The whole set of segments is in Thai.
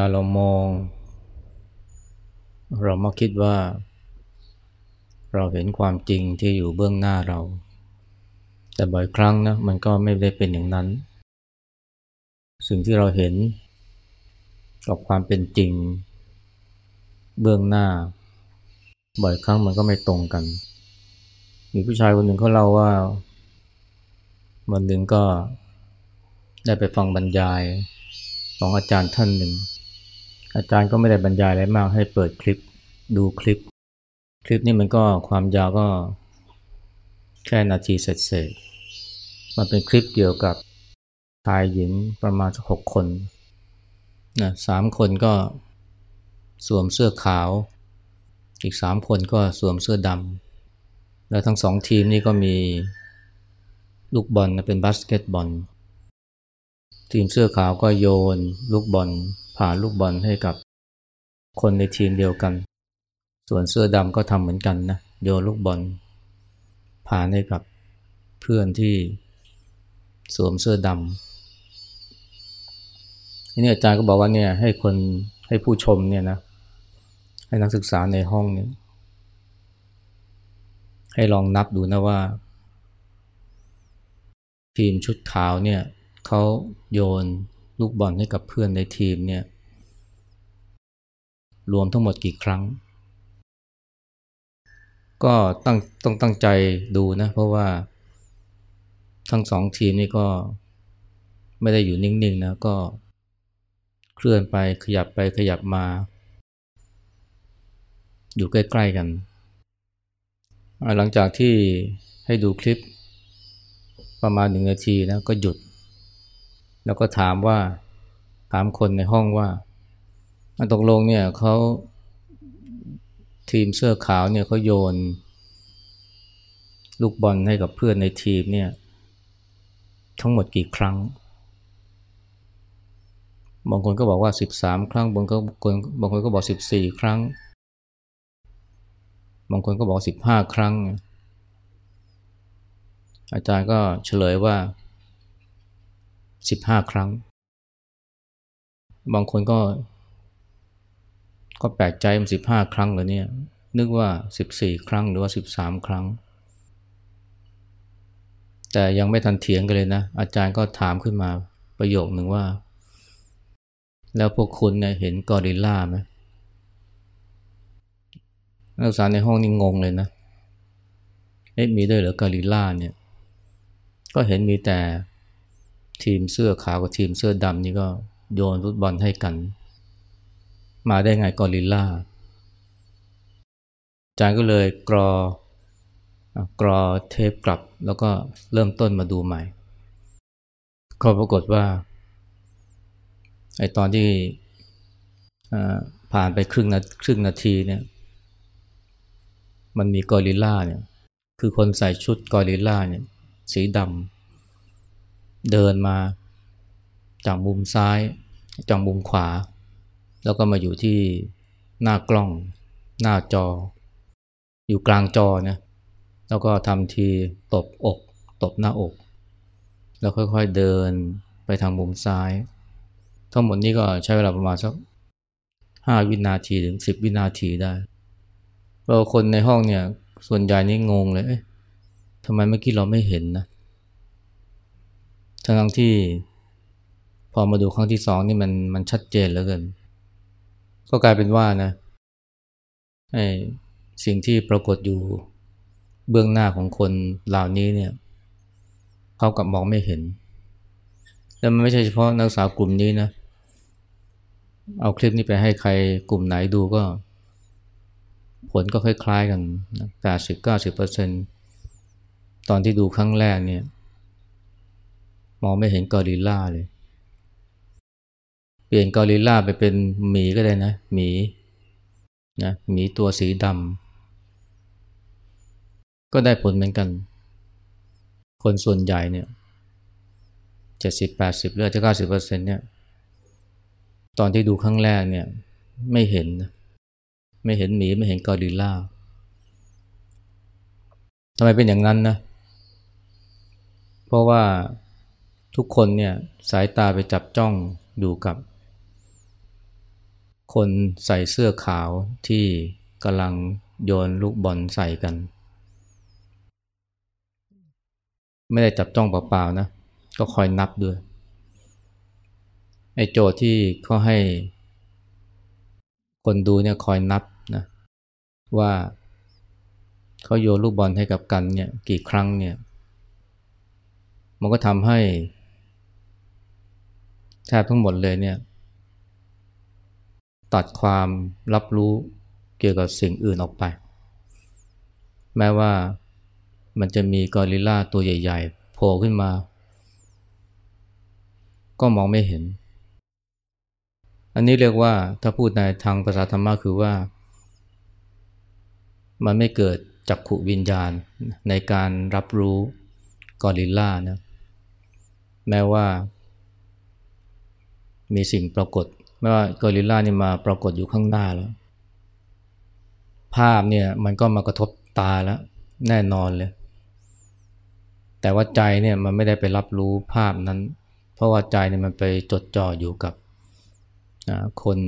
เวลาเรามอง เรามักคิดว่า เราเห็นความจริงที่อยู่เบื้องหน้าเรา แต่บ่อยครั้งนะมันก็ไม่ได้เป็นอย่างนั้น สิ่งที่เราเห็นกับความเป็นจริง เบื้องหน้า บ่อยครั้งมันก็ไม่ตรงกัน มีผู้ชายคนหนึ่งเขาเล่าว่าวันหนึ่งก็ได้ไปฟังบรรยายของอาจารย์ท่านหนึ่ง อาจารย์ก็ไม่ได้บรรยายอะไรมากให้เปิดคลิปดูคลิป คลิปนี้มันก็ความยาวก็แค่นาทีเสร็จๆมันเป็นคลิปเกี่ยวกับชายหญิงประมาณสักหกคนนะสามคนก็สวมเสื้อขาว อีกสามคนก็สวมเสื้อดำแล้วทั้งสองทีมนี่ก็มีลูกบอลเป็นบาสเกตบอล ทีมเสื้อขาวก็โยน ลูกบอลผ่านลูกบอลให้กับคนในทีมเดียวกัน ส่วนเสื้อดำก็ทำเหมือนกันนะ โยนลูกบอลผ่านให้กับเพื่อนที่สวมเสื้อดำทีนี้อาจารย์ก็บอกว่าเนี่ยให้คนให้ผู้ชมเนี่ยนะ ให้นักศึกษาในห้องเนี่ยให้ลองนับดูนะว่า ทีมชุดขาวเนี่ยเขาโยน ลูกบอลให้กับเพื่อนในทีมเนี่ยรวมทั้งหมดกี่ครั้ง ก็ตั้งต้องตั้งใจดูนะ เพราะว่าทั้งสองทีมนี่ก็ไม่ได้อยู่นิ่งๆนะก็เคลื่อนไปขยับไปขยับมา อยู่ใกล้ๆกัน หลังจากที่ให้ดูคลิปประมาณหนึ่งนาทีนะก็หยุด แล้วก็ถามว่าถามคนในห้องว่าตกลงเนี่ยเขาทีมเสื้อขาวเนี่ยเขาโยน ลูกบอลให้กับเพื่อนในทีมเนี่ยทั้งหมดกี่ครั้ง บางคนก็บอกว่า 13 ครั้ง บางคนบางคนก็บอก 14 ครั้ง บางคนก็บอก 15 ครั้ง อาจารย์ก็เฉลยว่า สิบห้าครั้ง บางคนก็ ก็แปลกใจมันสิบห้าครั้งเหรอเนี่ย นึกว่าสิบสี่ครั้งหรือว่าสิบสามครั้ง แต่ยังไม่ทันเถียงกันเลยนะ อาจารย์ก็ถามขึ้นมาประโยคหนึ่งว่า แล้วพวกคุณเนี่ยเห็นกอริลลาไหมนักศึกษาในห้องนี่งงเลยนะ เอ๊ะมีด้วยเหรอกอริลลาเนี่ย ก็เห็นมีแต่ ทีมเสื้อขาวกับทีมเสื้อดำนี่ก็โยนฟุตบอลให้กัน มาได้ไงกอริลลาจารย์ก็เลยกรอกรอเทปกลับ แล้วก็เริ่มต้นมาดูใหม่ ก็ปรากฏว่าไอตอนที่ผ่านไปครึ่งนาครึ่งนาทีเนี่ย มันมีกอริลลาเนี่ย คือคนใส่ชุดกอริลลาเนี่ย สีดำ เดินมาจากมุมซ้ายจากมุมขวา แล้วก็มาอยู่ที่หน้ากล้อง หน้าจอ อยู่กลางจอนะแล้วก็ทำทีตบอก ตบหน้าอก แล้วค่อยๆเดินไปทางมุมซ้าย ทั้งหมดนี้ก็ใช้เวลาประมาณสักห้าวินาทีถึงสิบวินาทีได้ เราคนในห้องเนี่ยส่วนใหญ่นี่งงเลยเอ๊ะทำไมเมื่อกี้เราไม่เห็นนะ ทั้งที่พอมาดูครั้งที่สองนี่มันมันชัดเจนเหลือเกิน ก็กลายเป็นว่านะไอ้สิ่งที่ปรากฏอยู่เบื้องหน้าของคนเหล่านี้เนี่ยเขากับมองไม่เห็น แล้วมันไม่ใช่เฉพาะนักศึกษากลุ่มนี้นะ เอาคลิปนี้ไปให้ใครกลุ่มไหนดูก็ ผลก็คล้ายๆกันแปดสิบเก้าสิบเปอร์เซ็นตอนที่ดูครั้งแรกเนี่ย มองไม่เห็นกอริลลาเลย เปลี่ยนกอริลลาไปเป็นหมีก็ได้นะ หมีนะหมีตัวสีดำก็ได้ผลเหมือนกัน คนส่วนใหญ่เนี่ยเจ็ดสิบแปดสิบหรือจะเก้าสิบเปอร์เซ็นเนี่ย ตอนที่ดูครั้งแรกเนี่ย ไม่เห็น ไม่เห็นหมีไม่เห็นกอริลลาทำไมเป็นอย่างนั้นนะ เพราะว่า ทุกคนเนี่ยสายตาไปจับจ้องอยู่กับ คนใส่เสื้อขาวที่กำลังโยนลูกบอลใส่กัน ไม่ได้จับจ้องเปล่าๆนะ ก็คอยนับด้วย ไอ้โจทย์ที่เขาให้ คนดูเนี่ยคอยนับนะว่าเขาโยนลูกบอลให้กับกันเนี่ยกี่ครั้งเนี่ย มันก็ทำให้ แทบทั้งหมดเลยเนี่ย ตัดความรับรู้เกี่ยวกับสิ่งอื่นออกไป แม้ว่ามันจะมีกอริลลาตัวใหญ่ๆโผล่ขึ้นมา ก็มองไม่เห็น อันนี้เรียกว่าถ้าพูดในทางภาษาธรรมะคือว่า มันไม่เกิดจักขุวิญญาณในการรับรู้กอริลลานะแม้ว่า มีสิ่งปรากฏไม่ว่ากอริลลานี่มาปรากฏอยู่ข้างหน้าแล้ว ภาพเนี่ยมันก็มากระทบตาแล้ว แน่นอนเลย แต่ว่าใจเนี่ยมันไม่ได้ไปรับรู้ภาพนั้น เพราะว่าใจเนี่ยมันไปจดจ่ออยู่กับคน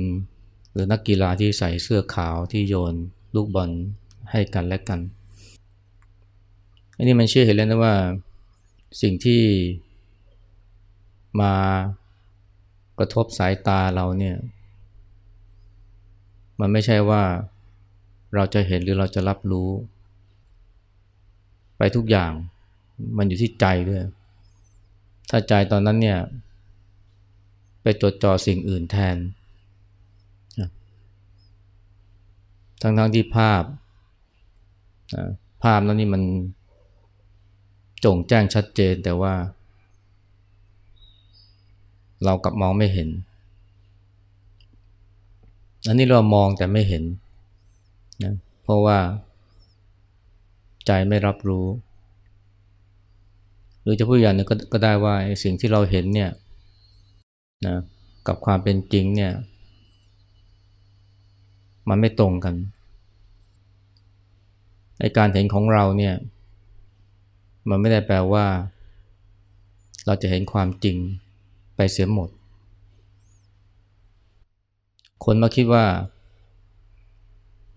หรือนักกีฬาที่ใส่เสื้อขาวที่โยนลูกบอลให้กันและกัน อันนี้มันเชื่อเห็นแล้วนะว่าสิ่งที่มา กระทบสายตาเราเนี่ย มันไม่ใช่ว่าเราจะเห็นหรือเราจะรับรู้ ไปทุกอย่างมันอยู่ที่ใจด้วย ถ้าใจตอนนั้นเนี่ย ไปจดจ่อสิ่งอื่นแทน ทั้งทั้งที่ภาพ ภาพนั้นนี่มันจงแจ้งชัดเจนแต่ว่า เรากลับมองไม่เห็น อันนี้เรามองแต่ไม่เห็นนะเพราะว่า ใจไม่รับรู้ หรือจะพูดอย่างนึงก็ได้ว่าสิ่งที่เราเห็นเนี่ยนะกับความเป็นจริงเนี่ย มันไม่ตรงกันไอการเห็นของเราเนี่ย มันไม่ได้แปลว่า เราจะเห็นความจริง เสียหมด คนมาคิดว่า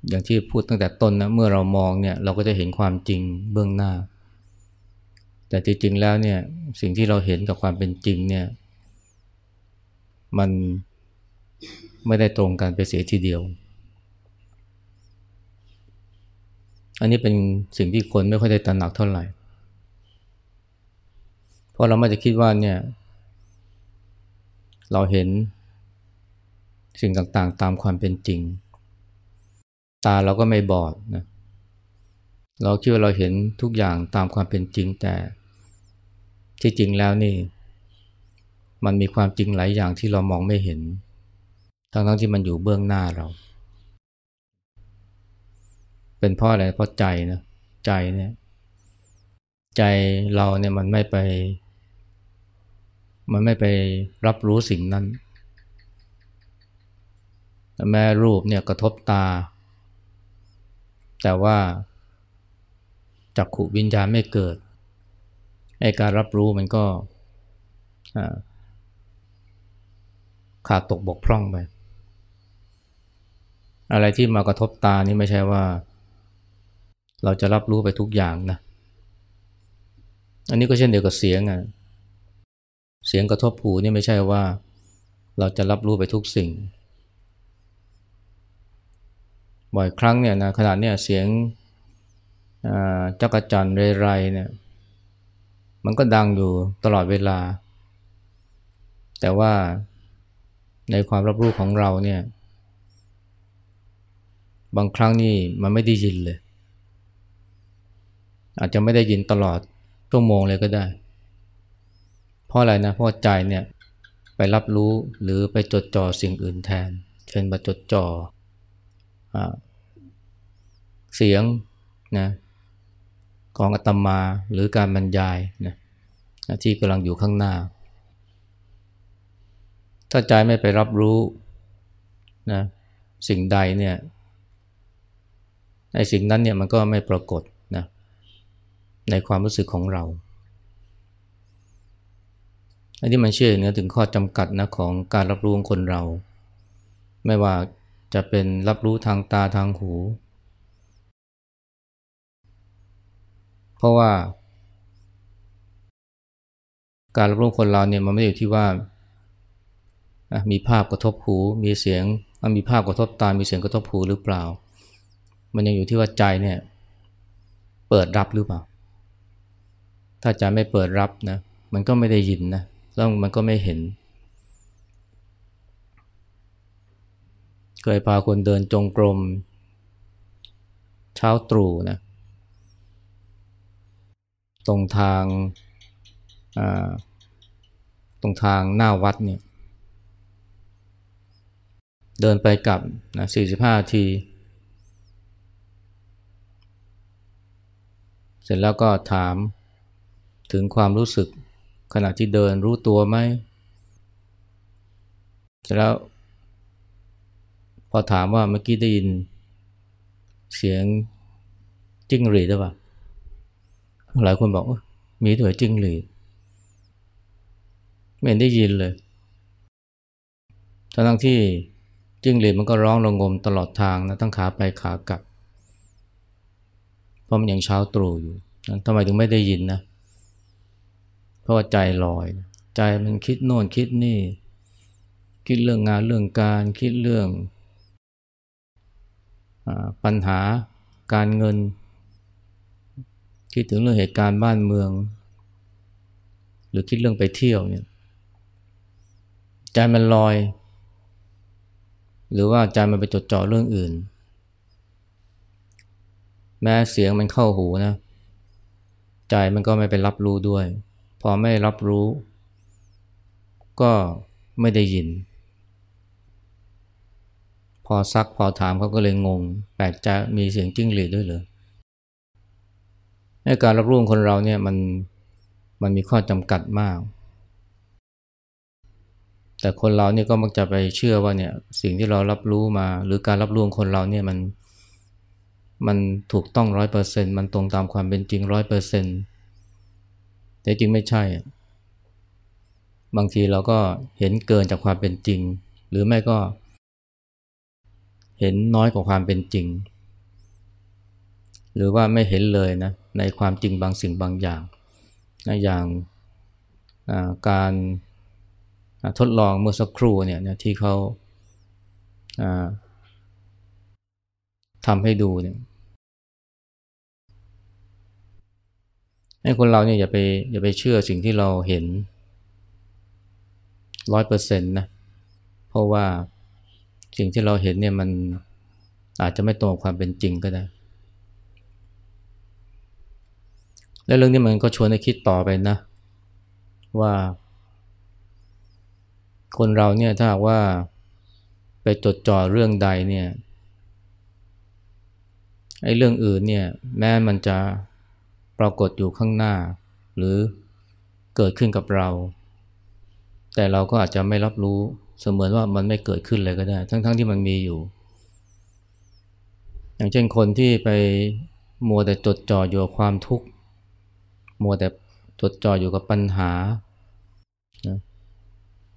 อย่างที่พูดตั้งแต่ต้นนะเมื่อเรามองเนี่ยเราก็จะเห็นความจริงเบื้องหน้า แต่จริงๆแล้วเนี่ยสิ่งที่เราเห็นกับความเป็นจริงเนี่ยมันไม่ได้ตรงกันไปเสียทีเดียว อันนี้เป็นสิ่งที่คนไม่ค่อยได้ตระหนักเท่าไหร่ เพราะเราไม่จะคิดว่าเนี่ย เราเห็นสิ่งต่างๆ ตามความเป็นจริง ตาเราก็ไม่บอดนะเราคิดว่าเราเห็นทุกอย่างตามความเป็นจริงแต่ ที่จริงแล้วนี่ มันมีความจริงหลายอย่างที่เรามองไม่เห็น ทั้งๆที่มันอยู่เบื้องหน้าเรา เป็นเพราะอะไรเพราะใจนะใจเนี่ย ใจเราเนี่ยมันไม่ไป มันไม่ไปรับรู้สิ่งนั้น แม้รูปเนี่ยกระทบตา แต่ว่าจักขุวิญญาณไม่เกิดไอการรับรู้มันก็ขาดตกบกพร่องไป อะไรที่มากระทบตานี่ไม่ใช่ว่า เราจะรับรู้ไปทุกอย่างนะ อันนี้ก็เช่นเดียวกับเสียงอะ เสียงกระทบหูนี่ไม่ใช่ว่า เราจะรับรู้ไปทุกสิ่ง บ่อยครั้งเนี่ยนะขนาดเนี่ยเสียงจักรจันเรไรเนี่ยมันก็ดังอยู่ตลอดเวลา แต่ว่าในความรับรู้ของเราเนี่ย บางครั้งนี่มันไม่ได้ยินเลย อาจจะไม่ได้ยินตลอดชั่วโมงเลยก็ได้ ราะอะไรนะเพราะใจเนี่ยไปรับรู้หรือไปจดจ่อสิ่งอื่นแทน เช่นมาจดจ่อเสียงนะของอัตมาหรือการบรรยายนะที่กำลังอยู่ข้างหน้า ถ้าใจไม่ไปรับรู้นะสิ่งใดเนี่ยไอ้สิ่งนั้นเนี่ยมันก็ไม่ปรากฏนะในความรู้สึกของเรา อันนี้มันเชื่อเนื้อถึงข้อจำกัดนะของการรับรู้ของคนเรา ไม่ว่าจะเป็นรับรู้ทางตาทางหู เพราะว่า การรับรู้คนเราเนี่ยมันไม่ได้อยู่ที่ว่ามีภาพกระทบหู มีเสียงมีภาพกระทบตา มีเสียงกระทบหูหรือเปล่า มันยังอยู่ที่ว่าใจเนี่ยเปิดรับหรือเปล่า ถ้าใจไม่เปิดรับนะ มันก็ไม่ได้ยินนะ แล้วมันก็ไม่เห็น เคยพาคนเดินจงกรม เช้าตรู่นะ ตรงทางตรงทางหน้าวัดเนี่ย เดินไปกลับนะ45 ที เสร็จแล้วก็ถามถึงความรู้สึก ขณะที่เดินรู้ตัวไหมแล้ว พอถามว่าเมื่อกี้ได้ยิน เสียงจิ้งหรีดหรือเปล่าหลายคนบอกมีตัวจิ้งหรีดไม่ได้ยินเลย ทั้งที่จิ้งหรีดมันก็ร้องระงมตลอดทางนะตั้งขาไปขากลับ เพราะมันยังเช้าตรู่อยู่ทำไมถึงไม่ได้ยินนะเพราะว่าใจลอย ใจมันคิดโน่นคิดนี่ คิดเรื่องงานเรื่องการคิดเรื่องอปัญหาการเงิน คิดถึงเรื่องเหตุการณ์บ้านเมือง หรือคิดเรื่องไปเที่ยวเนี่ยใจมันลอย หรือว่าใจมันไปจดจ่อเรื่องอื่น แม้เสียงมันเข้าหูนะ ใจมันก็ไม่ไปรับรู้ด้วย อไม่รับรู้ ก็ไม่ได้ยิน พอซักพอถามเขาก็เลยงง แปลกใจมีเสียงจิ้งหรีดด้วยเหรอในการรับรู้ของคนเราเนี่ยมันมันมีข้อจำกัดมาก แต่คนเราเนี่ยก็มักจะไปเชื่อว่าเนี่ยสิ่งที่เรารับรู้มา หรือการรับรู้ของคนเราเนี่ยมันมันถูกต้องร้อยเปอร์เซ็นต์มันตรงตามความเป็นจริงร้อยเปอร์เซ็นต์ แต่จริงไม่ใช่ บางทีเราก็เห็นเกินจากความเป็นจริง หรือไม่ก็เห็นน้อยกว่าความเป็นจริง หรือว่าไม่เห็นเลยนะในความจริงบางสิ่งบางอย่างนะอย่างการทดลองเมื่อสักครู่เนี่ยที่เขาทำให้ดูเนี่ย ให้คนเราเนี่ยอย่าไปอย่าไปเชื่อสิ่งที่เราเห็นร้อยเปอร์เซ็นต์นะเพราะว่าสิ่งที่เราเห็นเนี่ยมันอาจจะไม่ตรงความเป็นจริงก็ได้ และเรื่องนี้มันก็ชวนให้คิดต่อไปนะ ว่า คนเราเนี่ยถ้าว่าไปจดจ่อเรื่องใดเนี่ยไอ้เรื่องอื่นเนี่ยแม้มันจะ ปรากฏอยู่ข้างหน้า หรือเกิดขึ้นกับเรา แต่เราก็อาจจะไม่รับรู้เสมือนว่ามันไม่เกิดขึ้นเลยก็ได้ ทั้งๆทที่มันมีอยู่ อย่างเช่นคนที่ไปมัวแต่จดจ่ออยู่กับความทุกข์มัวแต่จดจ่ออยู่กับปัญหา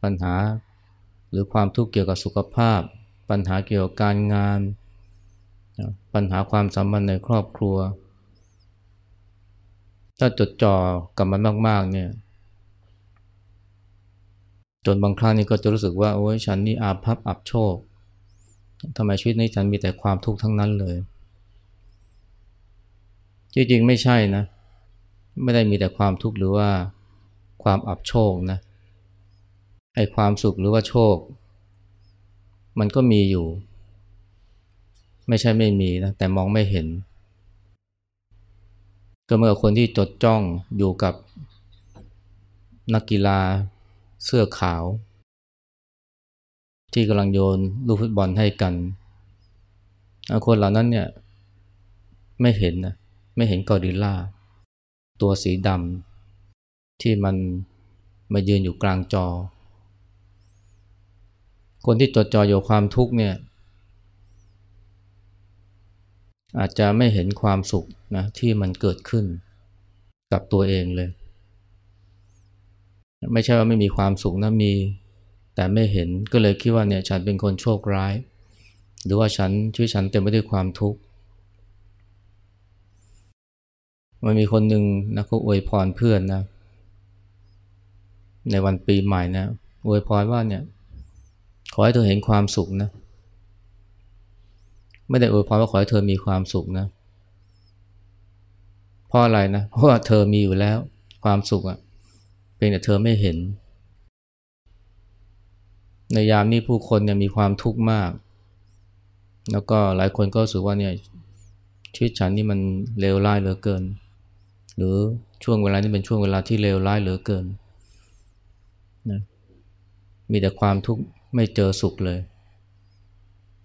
ปัญหาหรือความทุกข์เกี่ยวกับสุขภาพ ปัญหาเกี่ยวกับการงาน ปัญหาความสัมพันธ์ในครอบครัว ถ้าจดจ่อกับมันมากๆเนี่ย จนบางครั้งนี่ก็จะรู้สึกว่าโอ้ยฉันนี่อาภัพอับโชคทำไมชีวิตนี้ฉันมีแต่ความทุกข์ทั้งนั้นเลย จริงๆไม่ใช่นะ ไม่ได้มีแต่ความทุกข์หรือว่าความอับโชคนะไอความสุขหรือว่าโชค มันก็มีอยู่ ไม่ใช่ไม่มีนะแต่มองไม่เห็น ก็เมื่อคนที่จดจ้องอยู่กับนักกีฬาเสื้อขาว ที่กำลังโยนลูกฟุตบอลให้กัน คนเหล่านั้นเนี่ยไม่เห็นนะไม่เห็นกอริลลาตัวสีดำที่มันมายืนอยู่กลางจอ คนที่จดจ่ออยู่ความทุกข์เนี่ย อาจจะไม่เห็นความสุขนะที่มันเกิดขึ้นกับตัวเองเลย ไม่ใช่ว่าไม่มีความสุขนะมีแต่ไม่เห็นก็เลยคิดว่าเนี่ยฉันเป็นคนโชคร้าย หรือว่าฉันชีวิตฉันเต็มไปด้วยความทุกข์มันมีคนหนึ่งนะเขาอวยพรเพื่อนนะ ในวันปีใหม่นะอวยพรว่าเนี่ย ขอให้เธอเห็นความสุขนะ ไม่ได้อวยพรว่าขอให้เธอมีความสุขนะเพราะอะไรนะเพราะว่าเธอมีอยู่แล้วความสุขอะ่ะเป็นแต่เธอไม่เห็น ในยามนี้ผู้คนเนี่ยมีความทุกข์มาก แล้วก็หลายคนก็รู้สึกว่าเนี่ยชีวิตฉันนี่มันเลวร้ายเหลือเกิน หรือช่วงเวลานี้เป็นช่วงเวลาที่เลวร้ายเหลือเกินนะมีแต่ความทุกข์ไม่เจอสุขเลย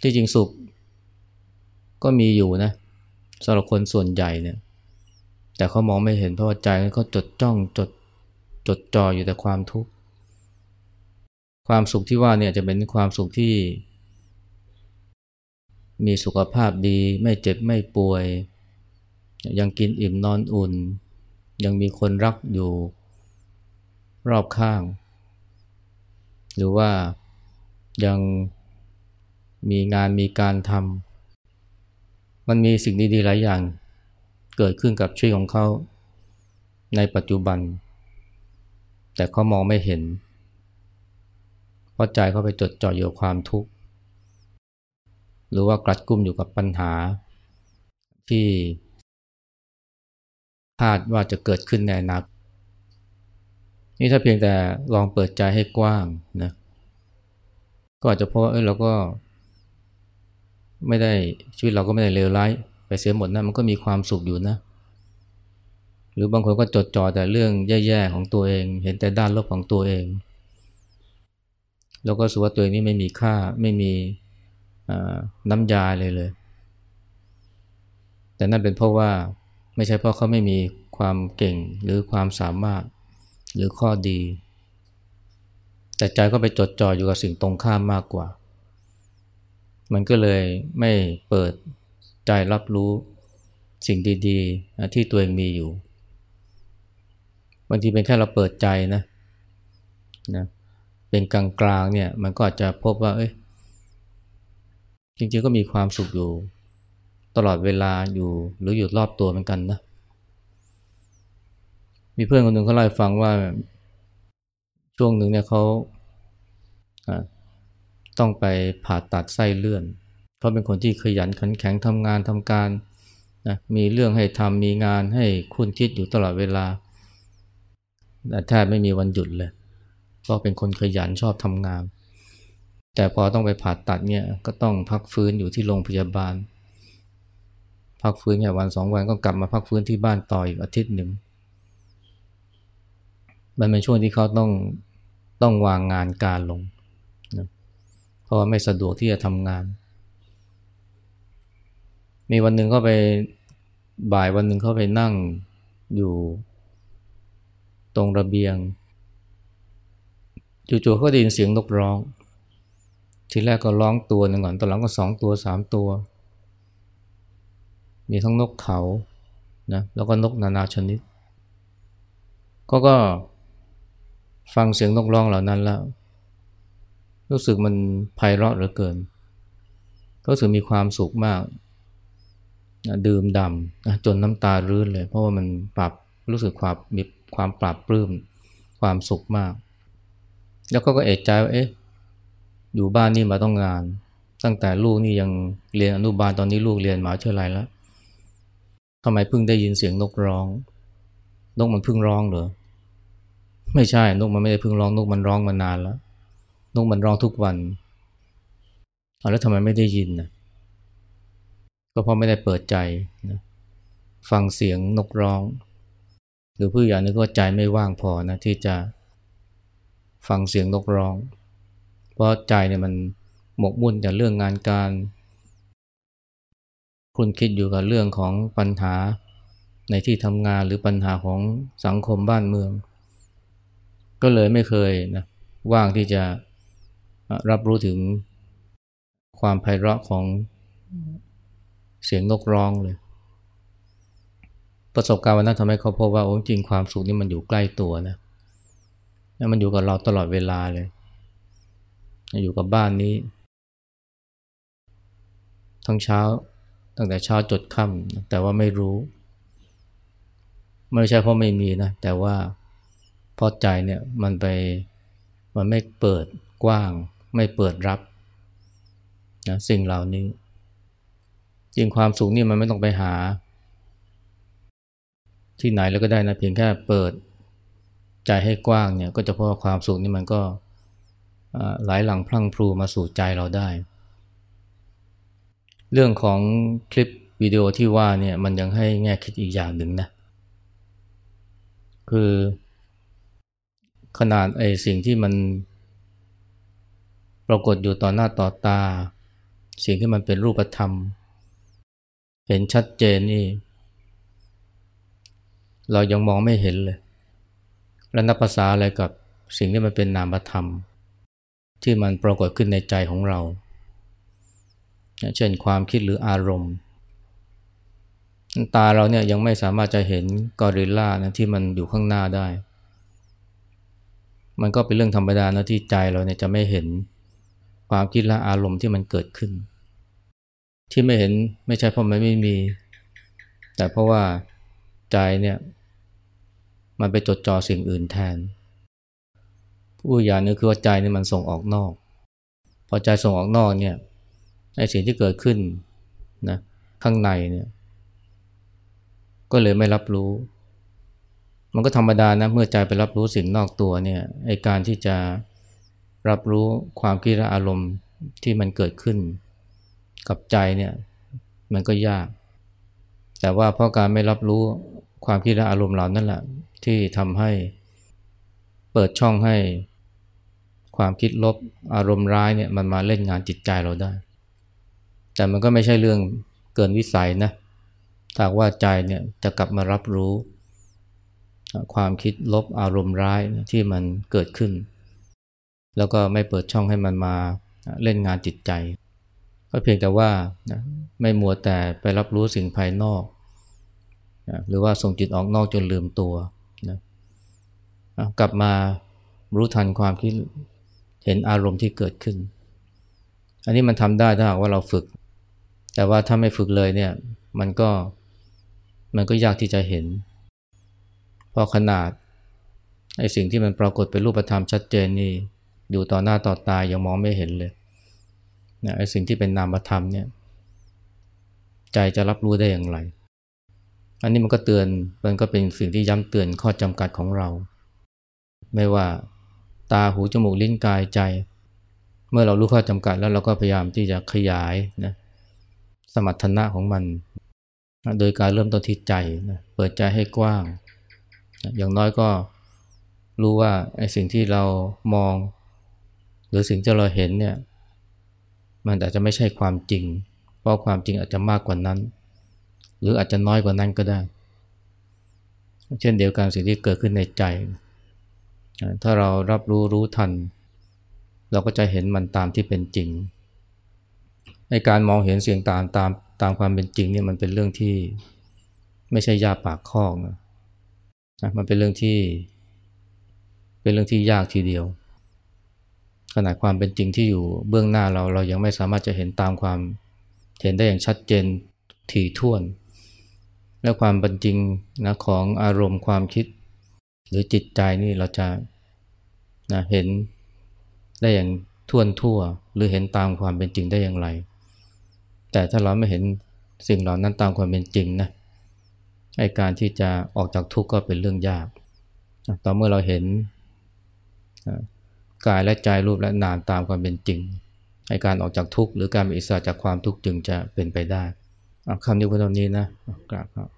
ที่จริงสุข ก็มีอยู่นะสำหรับคนส่วนใหญ่เนี่ยแต่เขามองไม่เห็นเพราะว่าใจเขาจดจ้องจดจดจ่ออยู่แต่ความทุกข์ความสุขที่ว่าเนี่ยจะเป็นความสุขที่ มีสุขภาพดี ไม่เจ็บไม่ป่วย ยังกินอิ่มนอนอุ่น ยังมีคนรักอยู่รอบข้าง หรือว่ายังมีงานมีการทำ มันมีสิ่งดีๆหลายอย่างเกิดขึ้นกับชีวิตของเขาในปัจจุบัน แต่เขามองไม่เห็น เพราะใจเขาไปจดจ่ออยู่กับความทุกข์ หรือว่ากลัดกุ้มอยู่กับปัญหา ที่คาดว่าจะเกิดขึ้นในอนาคตนี่ถ้าเพียงแต่ลองเปิดใจให้กว้างนะก็อาจจะเพราะว่าเออเราก็ ไม่ได้ชีวิตเราก็ไม่ได้เลวร้ายไปเสียหมดนะมันก็มีความสุขอยู่นะ หรือบางคนก็จดจ่อแต่เรื่องแย่ๆของตัวเอง เห็นแต่ด้านลบของตัวเอง แล้วก็สุว่าตัวเองนี่ไม่มีค่าไม่มีน้ำยาเลยเลย แต่นั่นเป็นเพราะว่าไม่ใช่เพราะเขาไม่มีความเก่งหรือความสามารถหรือข้อดี แต่ใจก็ไปจดจ่ออยู่กับสิ่งตรงข้ามมากกว่า มันก็เลยไม่เปิดใจรับรู้สิ่งดีๆ ที่ตัวเองมีอยู่ บางทีเป็นแค่เราเปิดใจนะนะเป็นกลางๆเนี่ยมันก็อาจจะพบว่าเอ้ยจริงๆก็มีความสุขอยู่ ตลอดเวลาอยู่หรืออยู่รอบตัวเหมือนกันนะมีเพื่อนคนหนึ่งเขาเล่าให้ฟังว่าช่วงหนึ่งเนี่ยเขา ต้องไปผ่าตัดไส้เลื่อนเขาเป็นคนที่ขยันขันแข็งทำงานทำการนะมีเรื่องให้ทำมีงานให้คุณคิดอยู่ตลอดเวลาแทบไม่มีวันหยุดเลยก็เป็นคนขยันชอบทำงาน แต่พอต้องไปผ่าตัดเนี่ยก็ต้องพักฟื้นอยู่ที่โรงพยาบาล พักฟื้นแค่วันสองวันก็กลับมาพักฟื้นที่บ้านต่ออีกอาทิตย์หนึ่งมันเป็นช่วงที่เขาต้องต้องวางงานการลง ราะว่าไม่สะดวกที่จะทำงาน มีวันหนึ่งเขาไปบ่ายวันหนึ่งเขาไปนั่งอยู่ตรงระเบียงจู่ๆเขาได้ยินเสียงนกร้อง ทีแรกก็ร้องตัวหนึ่งก่อนตอนหลังก็สองตัวสามตัว มีทั้งนกเขานะแล้วก็นกนานาชนิด ก็ก็ฟังเสียงนกร้องเหล่านั้นแล้ว รู้สึกมันไพเราะเหลือเกิน ก็รู้สึกมีความสุขมาก ดื่มดำจนน้ำตารื้นเลย เพราะว่ามันปรับรู้สึกความมีความปรับปลื้มความสุขมาก แล้วก็ก็เอกใจว่าเอ๊ะอยู่บ้านนี่มาต้องงาน ตั้งแต่ลูกนี่ยังเรียนอนุบาลตอนนี้ลูกเรียนมหาวิทยาลัยแล้วทำไมเพิ่งได้ยินเสียงนกร้อง นกมันเพิ่งร้องเหรอไม่ใช่นกมันไม่ได้เพิ่งร้องนกมันร้องมานานแล้ว นกมันร้องทุกวันเอาแล้วทำไมไม่ได้ยินนะก็เพราะไม่ได้เปิดใจนะฟังเสียงนกร้อง หรือผู้ใหญ่นึกว่าใจไม่ว่างพอนะที่จะฟังเสียงนกร้อง เพราะใจเนี่ยมันหมกมุ่นแต่เรื่องงานการคุณคิดอยู่กับเรื่องของปัญหาในที่ทำงานหรือปัญหาของสังคมบ้านเมือง ก็เลยไม่เคยนะว่างที่จะ รับรู้ถึงความไพเราะของเสียงนกร้องเลย ประสบการณ์วันนั้นทำให้เขาพบว่าโอ้จริงความสุขนี่มันอยู่ใกล้ตัวนะมันอยู่กับเราตลอดเวลาเลย อยู่กับบ้านนี้ ทั้งเช้าตั้งแต่เช้าจดค่ำแต่ว่าไม่รู้ ไม่ใช่เพราะไม่มีนะ แต่ว่าเพราะใจเนี่ยมันไปมันไม่เปิดกว้าง ไม่เปิดรับนะสิ่งเหล่านี้จริงความสุขนี่มันไม่ต้องไปหา ที่ไหนแล้วก็ได้นะเพียงแค่เปิดใจให้กว้างเนี่ยก็จะพบความสุขนี่มันก็ไหลหลังพลั่งพลูมาสู่ใจเราได้ เรื่องของคลิปวิดีโอที่ว่าเนี่ยมันยังให้แง่คิดอีกอย่างหนึ่งนะคือขนาดไอ้สิ่งที่มัน ปรากฏอยู่ต่อหน้าต่อตา สิ่งที่มันเป็นรูปธรรม เห็นชัดเจนนี่ เรายังมองไม่เห็นเลย แล้วนับภาษาอะไรกับสิ่งที่มันเป็นนามธรรม ที่มันปรากฏขึ้นในใจของเรา เช่นความคิดหรืออารมณ์ ตาเราเนี่ยยังไม่สามารถจะเห็นกอริลลานะที่มันอยู่ข้างหน้าได้ มันก็เป็นเรื่องธรรมดานะที่ใจเราเนี่ยจะไม่เห็น ความคิดและอารมณ์ที่มันเกิดขึ้น ที่ไม่เห็นไม่ใช่เพราะมันไม่มี แต่เพราะว่าใจเนี่ยมันไปจดจ่อสิ่งอื่นแทน ผู้อย่างนึงคือว่าใจนี่มันส่งออกนอก พอใจส่งออกนอกเนี่ยไอ้สิ่งที่เกิดขึ้นนะข้างในเนี่ยก็เลยไม่รับรู้ มันก็ธรรมดานะเมื่อใจไปรับรู้สิ่งนอกตัวเนี่ยไอ้การที่จะ รับรู้ความคิดและอารมณ์ที่มันเกิดขึ้น กับใจเนี่ยมันก็ยาก แต่ว่าเพราะการไม่รับรู้ความคิดและอารมณ์เหล่านั้นแหละที่ทำให้เปิดช่องให้ความคิดลบอารมณ์ร้ายเนี่ยมันมาเล่นงานจิตใจเราได้ แต่มันก็ไม่ใช่เรื่องเกินวิสัยนะถ้าว่าใจเนี่ยจะกลับมารับรู้ ความคิดลบอารมณ์ร้ายที่มันเกิดขึ้น แล้วก็ไม่เปิดช่องให้มันมาเล่นงานจิตใจ ก็เพียงแต่ว่าไม่มัวแต่ไปรับรู้สิ่งภายนอก หรือว่าส่งจิตออกนอกจนลืมตัวนะกลับมารู้ทันความคิดเห็นอารมณ์ที่เกิดขึ้น อันนี้มันทำได้ถ้าหากว่าเราฝึก แต่ว่าถ้าไม่ฝึกเลยเนี่ยมันก็มันก็ยากที่จะเห็น พอขนาดไอ้สิ่งที่มันปรากฏเป็นรูปธรรมชัดเจนนี่ อยู่ต่อหน้าต่อตายังมองไม่เห็นเลยนะไอ้สิ่งที่เป็นนามธรรมเนี่ยใจจะรับรู้ได้อย่างไร อันนี้มันก็เตือนมันก็เป็นสิ่งที่ย้ำเตือนข้อจำกัดของเรา ไม่ว่าตาหูจมูกลิ้นกายใจ เมื่อเรารู้ข้อจำกัดแล้วเราก็พยายามที่จะขยายนะสมรรถนะของมัน โดยการเริ่มต้นที่ใจนะเปิดใจให้กว้าง อย่างน้อยก็รู้ว่าไอ้สิ่งที่เรามอง รือสิ่งที่เราเห็นเนี่ยมันอาจจะไม่ใช่ความจริง เพราะความจริงอาจจะมากกว่านั้น หรืออาจจะน้อยกว่านั้นก็ได้ เช่นเดียวกันสิ่งที่เกิดขึ้นในใจ ถ้าเรารับรู้รู้ทัน เราก็จะเห็นมันตามที่เป็นจริงในการมองเห็นเสียงตามตามตามความเป็นจริงเนี่ยมันเป็นเรื่องที่ไม่ใช่ยาปากคอกนะมันเป็นเรื่องที่ เป็นเรื่องที่ยากทีเดียว ขนาดความเป็นจริงที่อยู่เบื้องหน้าเราเรายังไม่สามารถจะเห็นตามความเห็นได้อย่างชัดเจนถี่ถ้วน และความเป็นจริงนะของอารมณ์ความคิด หรือจิตใจนี่เราจะนะเห็นได้อย่างท่วนทั่ว หรือเห็นตามความเป็นจริงได้อย่างไร แต่ถ้าเราไม่เห็นสิ่งเหล่านั้นตามความเป็นจริงนะไอการที่จะออกจากทุกข์ก็เป็นเรื่องยาก ต่อเมื่อเราเห็น กายและใจรูปและนามตามความเป็นจริงให้การออกจากทุกข์หรือการมีอิสระจากความทุกข์จึงจะเป็นไปได้คำนี้เพื่อนนี้นะกราบครับ